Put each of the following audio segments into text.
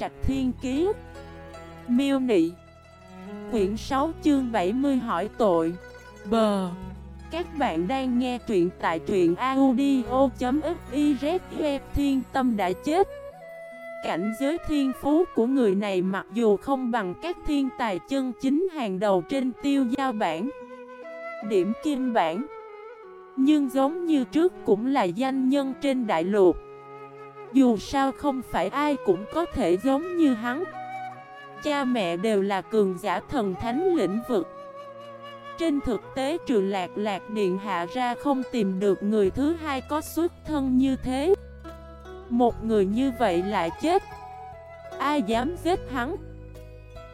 Trạch Thiên Kiế Miêu Nị. Quyển 6 chương 70 hỏi tội. Bờ Các bạn đang nghe truyện tại truyện audio.xyz Thiên tâm đã chết. Cảnh giới thiên phú của người này mặc dù không bằng các thiên tài chân chính hàng đầu trên tiêu giao bản Điểm kim bản Nhưng giống như trước cũng là danh nhân trên đại lục. Dù sao không phải ai cũng có thể giống như hắn. Cha mẹ đều là cường giả thần thánh lĩnh vực. Trên thực tế, trừ lạc lạc điện hạ ra không tìm được người thứ hai có xuất thân như thế. Một người như vậy lại chết. Ai dám giết hắn?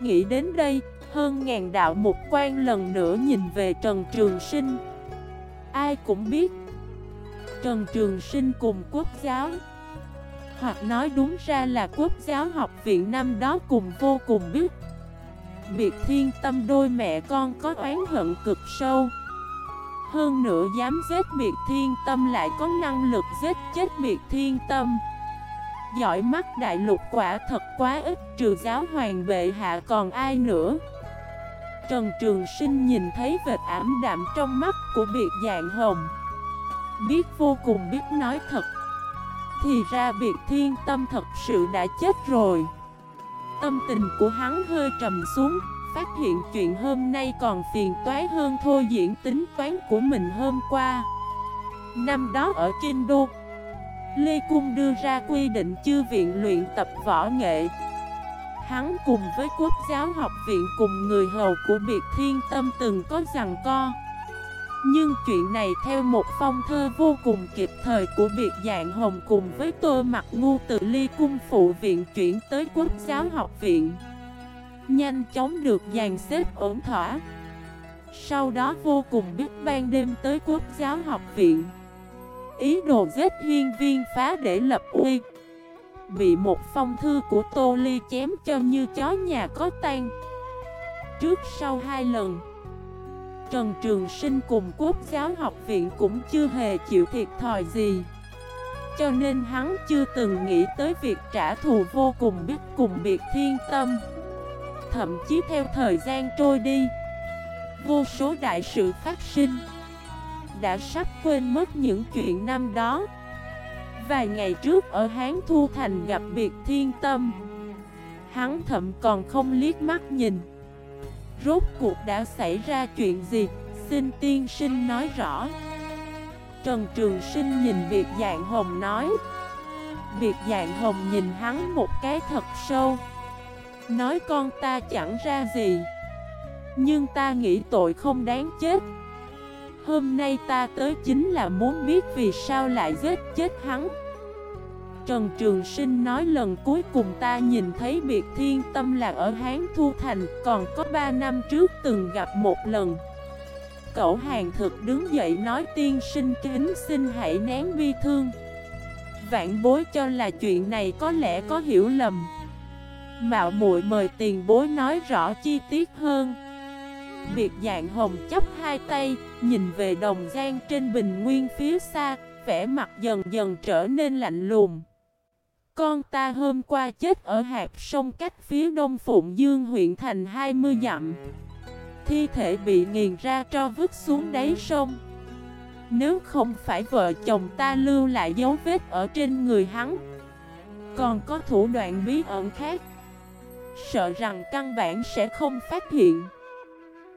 Nghĩ đến đây, Hơn ngàn đạo mục quan lần nữa nhìn về Trần Trường Sinh. Ai cũng biết, Trần Trường Sinh cùng quốc giáo hoặc nói đúng ra là quốc giáo học viện năm đó cùng vô cùng biết. Biệt thiên tâm đôi mẹ con có oán hận cực sâu. Hơn nữa dám giết biệt thiên tâm lại có năng lực giết chết biệt thiên tâm. Giỏi mắt đại lục quả thật quá ít, Trừ giáo hoàng bệ hạ còn ai nữa. Trần Trường Sinh nhìn thấy vệt ảm đạm trong mắt của biệt dạng hồng. Biết vô cùng biết nói thật. Thì ra biệt thiên tâm thật sự đã chết rồi. Tâm tình của hắn hơi trầm xuống, Phát hiện chuyện hôm nay còn phiền toái hơn thôi diễn tính toán của mình hôm qua. Năm đó ở Kinh Đô, Lê Cung đưa ra quy định chư viện luyện tập võ nghệ. Hắn cùng với quốc giáo học viện cùng người hầu của biệt thiên tâm từng có rằng co. Nhưng chuyện này theo một phong thơ vô cùng kịp thời của biệt dạng hồng cùng với tô mặt ngu từ ly cung phụ viện chuyển tới quốc giáo học viện. Nhanh chóng được dàn xếp ổn thỏa. Sau đó vô cùng biết ban đêm tới quốc giáo học viện. Ý đồ giết hiên viên phá để lập uy. Bị một phong thư của Tô Ly chém cho như chó nhà có tan Trước sau hai lần Trần Trường Sinh cùng Quốc giáo học viện cũng chưa hề chịu thiệt thòi gì. Cho nên hắn chưa từng nghĩ tới việc trả thù vô cùng biết cùng biệt thiên tâm. Thậm chí theo thời gian trôi đi, Vô số đại sự phát sinh đã sắp quên mất những chuyện năm đó. Vài ngày trước ở Hán Thu Thành gặp biệt thiên tâm, Hắn thậm còn không liếc mắt nhìn. Rốt cuộc đã xảy ra chuyện gì? Xin tiên sinh nói rõ. Trần Trường Sinh nhìn Việt dạng hồng nói. Việt dạng hồng nhìn hắn một cái thật sâu. Nói con ta chẳng ra gì. Nhưng ta nghĩ tội không đáng chết. Hôm nay ta tới chính là muốn biết vì sao lại giết chết hắn. Trần Trường Sinh nói lần cuối cùng ta nhìn thấy biệt thiên tâm là ở Hán Thu Thành Còn có 3 năm trước từng gặp một lần. Cậu hàng thực đứng dậy nói tiên sinh kính xin hãy nén bi thương. Vạn bối cho là chuyện này có lẽ có hiểu lầm. Mạo muội mời tiền bối nói rõ chi tiết hơn. Biệt dạng hồng chấp hai tay, nhìn về đồng giang trên bình nguyên phía xa, vẻ mặt dần dần trở nên lạnh lùng. Con ta hôm qua chết ở hạt sông cách phía đông Phụng Dương, huyện thành 20 dặm. Thi thể bị nghiền ra cho vứt xuống đáy sông. Nếu không phải vợ chồng ta lưu lại dấu vết ở trên người hắn, Còn có thủ đoạn bí ẩn khác, Sợ rằng căn bản sẽ không phát hiện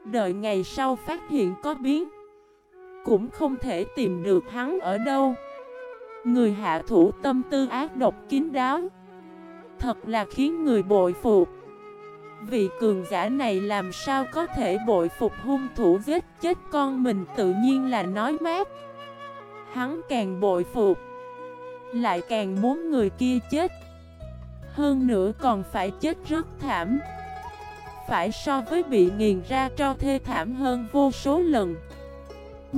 Đợi ngày sau phát hiện có biến, Cũng không thể tìm được hắn ở đâu Người hạ thủ tâm tư ác độc kín đáo. Thật là khiến người bội phục. Vị cường giả này làm sao có thể bội phục hung thủ giết chết con mình tự nhiên là nói mát. Hắn càng bội phục, Lại càng muốn người kia chết. Hơn nữa còn phải chết rất thảm. Phải so với bị nghiền ra cho thê thảm hơn vô số lần.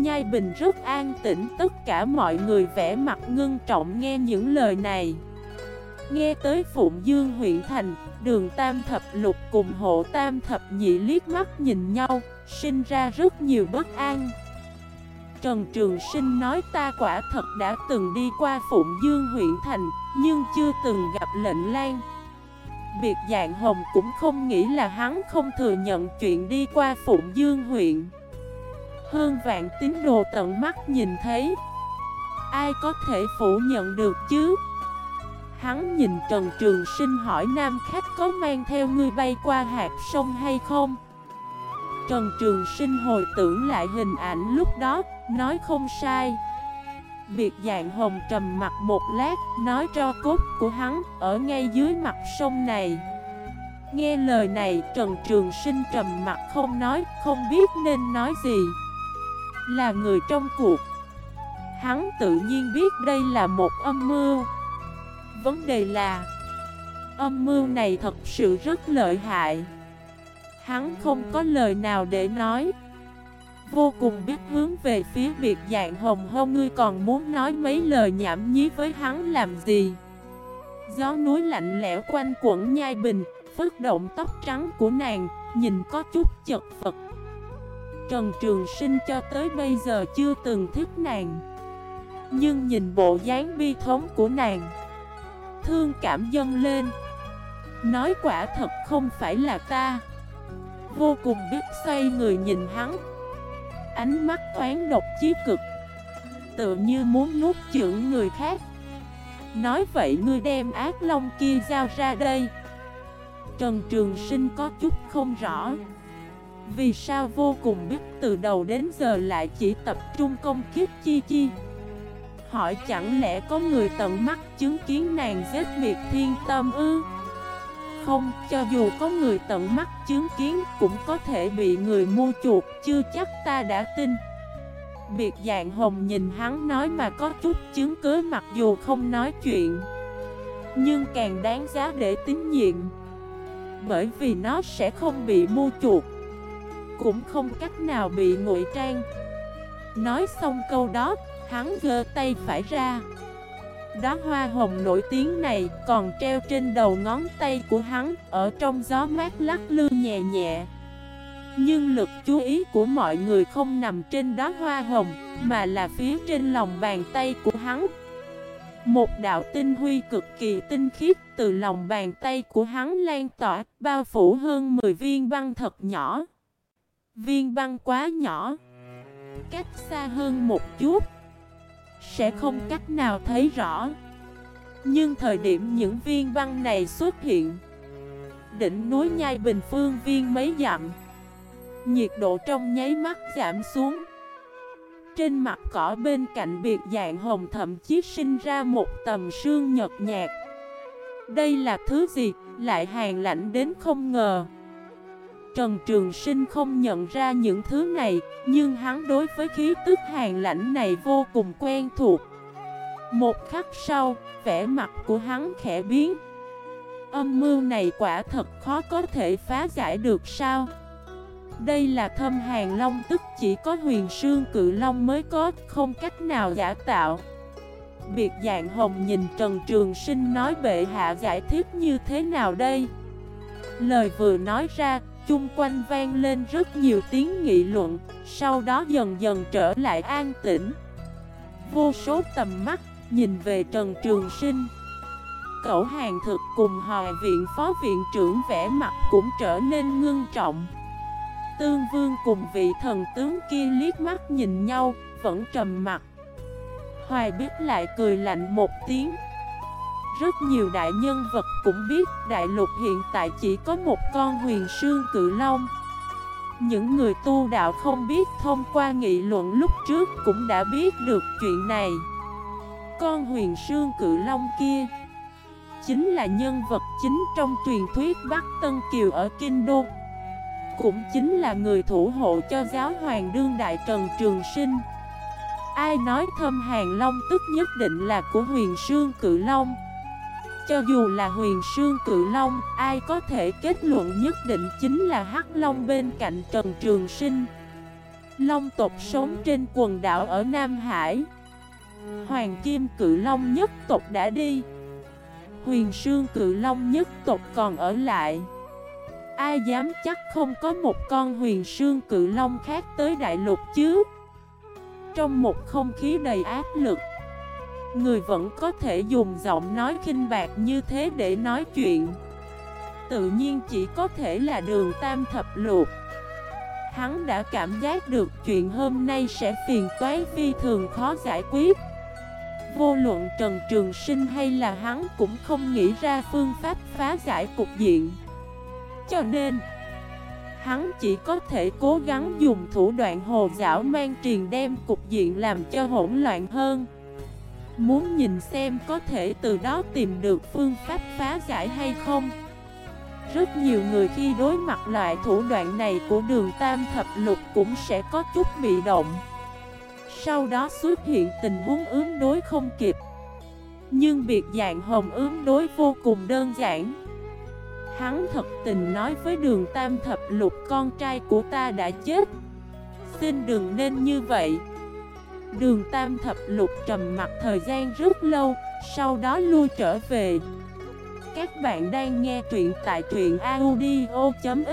Nhai Bình rất an tĩnh tất cả mọi người vẽ mặt ngưng trọng nghe những lời này. Nghe tới Phụng Dương huyện thành, đường Tam Thập Lục cùng hộ Tam Thập Nhị liếc mắt nhìn nhau, sinh ra rất nhiều bất an. Trần Trường Sinh nói ta quả thật đã từng đi qua Phụng Dương huyện thành, nhưng chưa từng gặp lệnh lan. Biệt dạng hồng cũng không nghĩ là hắn không thừa nhận chuyện đi qua Phụng Dương huyện hơn vạn tín đồ tận mắt nhìn thấy. Ai có thể phủ nhận được chứ? Hắn nhìn Trần Trường Sinh hỏi nam khách có mang theo ngươi bay qua hạt sông hay không? Trần Trường Sinh hồi tưởng lại hình ảnh lúc đó, nói không sai. Biệt dạng hồng trầm mặt một lát, nói cho cốt của hắn, ở ngay dưới mặt sông này. Nghe lời này, Trần Trường Sinh trầm mặt không nói, không biết nên nói gì. Là người trong cuộc. Hắn tự nhiên biết đây là một âm mưu. Vấn đề là, Âm mưu này thật sự rất lợi hại. Hắn không có lời nào để nói. Vô cùng biết hướng về phía biệt dạng hồng hông. Ngươi còn muốn nói mấy lời nhảm nhí với hắn làm gì? Gió núi lạnh lẽo quanh quẩn nhai bình Phất động tóc trắng của nàng, Nhìn có chút chật vật. Trần Trường Sinh cho tới bây giờ chưa từng thích nàng. Nhưng nhìn bộ dáng bi thống của nàng, Thương cảm dâng lên. Nói quả thật không phải là ta. Vô cùng biết xoay người nhìn hắn. Ánh mắt toán độc chí cực, Tự như muốn nuốt chửng người khác. Nói vậy ngươi đem ác long kia giao ra đây. Trần Trường Sinh có chút không rõ. Vì sao vô cùng biết từ đầu đến giờ lại chỉ tập trung công kiếp chi chi? Hỏi chẳng lẽ có người tận mắt chứng kiến nàng giết miệt thiên tâm ư? Không, cho dù có người tận mắt chứng kiến cũng có thể bị người mua chuột, chưa chắc ta đã tin. Biệt dạng hồng nhìn hắn nói mà có chút chứng cứ mặc dù không nói chuyện Nhưng càng đáng giá để tín nhiệm. Bởi vì nó sẽ không bị mua chuột cũng không cách nào bị ngụy trang. Nói xong câu đó, hắn gơ tay phải ra. Đóa hoa hồng nổi tiếng này còn treo trên đầu ngón tay của hắn Ở trong gió mát lắc lư nhẹ nhẹ. Nhưng lực chú ý của mọi người không nằm trên đóa hoa hồng Mà là phía trên lòng bàn tay của hắn. Một đạo tinh huy cực kỳ tinh khiết từ lòng bàn tay của hắn lan tỏa Bao phủ hơn 10 viên băng thật nhỏ. Viên băng quá nhỏ. Cách xa hơn một chút. Sẽ không cách nào thấy rõ. Nhưng thời điểm những viên băng này xuất hiện Đỉnh núi nhai bình phương viên mấy dặm Nhiệt độ trong nháy mắt giảm xuống. Trên mặt cỏ bên cạnh biệt dạng hồng thậm chí sinh ra một tầm sương nhật nhạt. Đây là thứ gì, lại hàng lạnh đến không ngờ. Trần Trường Sinh không nhận ra những thứ này, nhưng hắn đối với khí tức hàng lãnh này vô cùng quen thuộc. Một khắc sau, vẻ mặt của hắn khẽ biến. Âm mưu này quả thật khó có thể phá giải được sao? Đây là thâm hàng long tức chỉ có huyền sương cự long mới có, không cách nào giả tạo. Biệt dạng hồng nhìn Trần Trường Sinh nói bệ hạ giải thích như thế nào đây? Lời vừa nói ra, chung quanh vang lên rất nhiều tiếng nghị luận, sau đó dần dần trở lại an tĩnh. Vô số tầm mắt nhìn về Trần Trường Sinh. Cậu hàng thực cùng hòa viện phó viện trưởng vẽ mặt cũng trở nên ngưng trọng. Tương Vương cùng vị thần tướng kia liếc mắt nhìn nhau, vẫn trầm mặt. Hoài biết lại cười lạnh một tiếng. Rất nhiều đại nhân vật cũng biết đại lục hiện tại chỉ có một con huyền sương cự long. Những người tu đạo không biết thông qua nghị luận lúc trước cũng đã biết được chuyện này. Con huyền sương cự long kia Chính là nhân vật chính trong truyền thuyết Bắc Tân Kiều ở Kinh Đô. Cũng chính là người thủ hộ cho giáo hoàng đương đại Trần Trường Sinh. Ai nói thâm hàng long tức nhất định là của huyền sương cự long cho dù là huyền sương cự long, ai có thể kết luận nhất định chính là hắc long bên cạnh Trần Trường Sinh. Long tộc sống trên quần đảo ở Nam Hải. Hoàng Kim cự long nhất tộc đã đi. Huyền sương cự long nhất tộc còn ở lại. Ai dám chắc không có một con huyền sương cự long khác tới đại lục chứ? Trong một không khí đầy áp lực Người vẫn có thể dùng giọng nói khinh bạc như thế để nói chuyện. Tự nhiên chỉ có thể là đường tam thập luộc Hắn đã cảm giác được chuyện hôm nay sẽ phiền toái phi thường khó giải quyết. Vô luận Trần Trường Sinh hay là hắn cũng không nghĩ ra phương pháp phá giải cục diện. Cho nên, Hắn chỉ có thể cố gắng dùng thủ đoạn hồ dảo mang truyền đem cục diện làm cho hỗn loạn hơn. Muốn nhìn xem có thể từ đó tìm được phương pháp phá giải hay không? Rất nhiều người khi đối mặt loại thủ đoạn này của đường tam thập lục cũng sẽ có chút bị động. Sau đó xuất hiện tình huống ứng đối không kịp. Nhưng việc dạng hồng ứng đối vô cùng đơn giản. Hắn thật tình nói với đường tam thập lục, con trai của ta đã chết. Xin đừng nên như vậy. Đường tam thập lục trầm mặt thời gian rất lâu, Sau đó lui trở về. Các bạn đang nghe truyện tại truyện audio.fif